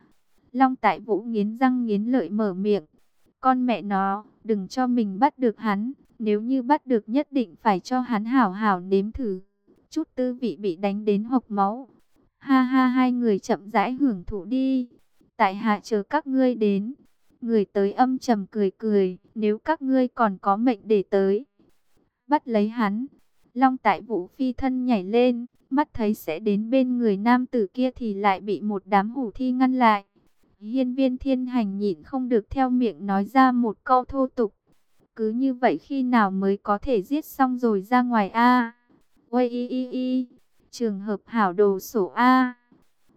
Long tại vũ nghiến răng nghiến lợi mở miệng. Con mẹ nó, đừng cho mình bắt được hắn. Nếu như bắt được nhất định phải cho hắn hảo hảo nếm thử. Chút tư vị bị đánh đến hộc máu. Ha ha hai người chậm rãi hưởng thụ đi. Tại hạ chờ các ngươi đến. Người tới âm trầm cười cười. Nếu các ngươi còn có mệnh để tới. Bắt lấy hắn. Long tại vũ phi thân nhảy lên. Mắt thấy sẽ đến bên người nam tử kia thì lại bị một đám hủ thi ngăn lại. Hiên viên thiên hành nhịn không được theo miệng nói ra một câu thô tục. Cứ như vậy khi nào mới có thể giết xong rồi ra ngoài a Ôi y y y Trường hợp hảo đồ sổ A.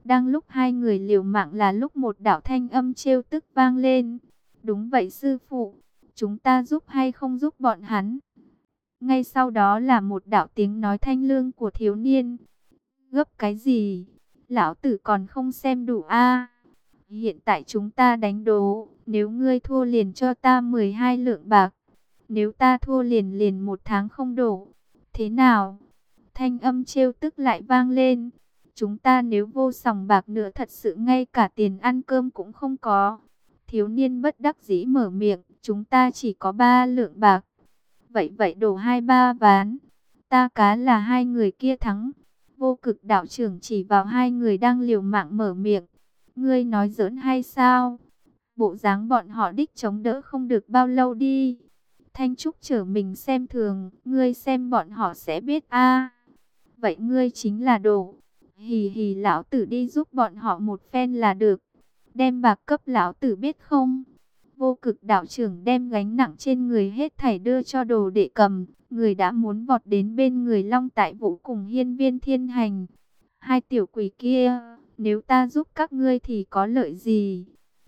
Đang lúc hai người liều mạng là lúc một đạo thanh âm trêu tức vang lên. Đúng vậy sư phụ, chúng ta giúp hay không giúp bọn hắn? Ngay sau đó là một đạo tiếng nói thanh lương của thiếu niên. Gấp cái gì? Lão tử còn không xem đủ a. Hiện tại chúng ta đánh đố, nếu ngươi thua liền cho ta 12 lượng bạc. Nếu ta thua liền liền một tháng không đổ. Thế nào? Thanh âm trêu tức lại vang lên. Chúng ta nếu vô sòng bạc nữa thật sự ngay cả tiền ăn cơm cũng không có. Thiếu niên bất đắc dĩ mở miệng, chúng ta chỉ có ba lượng bạc. Vậy vậy đổ hai ba ván. Ta cá là hai người kia thắng. Vô cực đạo trưởng chỉ vào hai người đang liều mạng mở miệng. Ngươi nói giỡn hay sao? Bộ dáng bọn họ đích chống đỡ không được bao lâu đi. Thanh Trúc trở mình xem thường, ngươi xem bọn họ sẽ biết a vậy ngươi chính là đồ. Hì hì lão tử đi giúp bọn họ một phen là được. Đem bạc cấp lão tử biết không? Vô cực đạo trưởng đem gánh nặng trên người hết thảy đưa cho đồ đệ cầm. Người đã muốn vọt đến bên người long tại vũ cùng hiên viên thiên hành. Hai tiểu quỷ kia, nếu ta giúp các ngươi thì có lợi gì?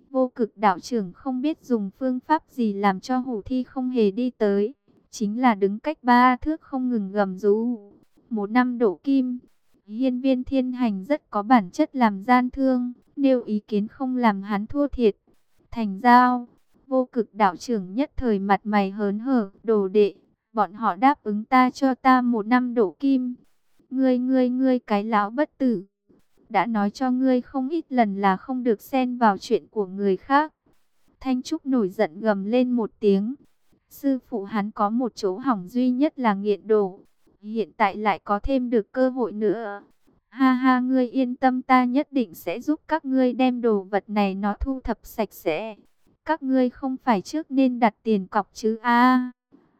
Vô cực đạo trưởng không biết dùng phương pháp gì làm cho hủ thi không hề đi tới. Chính là đứng cách ba thước không ngừng gầm rú một năm độ kim. Hiên viên thiên hành rất có bản chất làm gian thương, nêu ý kiến không làm hắn thua thiệt. Thành giao, vô cực đạo trưởng nhất thời mặt mày hớn hở, đồ đệ, bọn họ đáp ứng ta cho ta một năm độ kim. Ngươi ngươi ngươi cái lão bất tử, đã nói cho ngươi không ít lần là không được xen vào chuyện của người khác. Thanh Trúc nổi giận gầm lên một tiếng. Sư phụ hắn có một chỗ hỏng duy nhất là nghiện đồ hiện tại lại có thêm được cơ hội nữa. Ha ha ngươi yên tâm ta nhất định sẽ giúp các ngươi đem đồ vật này nó thu thập sạch sẽ. Các ngươi không phải trước nên đặt tiền cọc chứ a.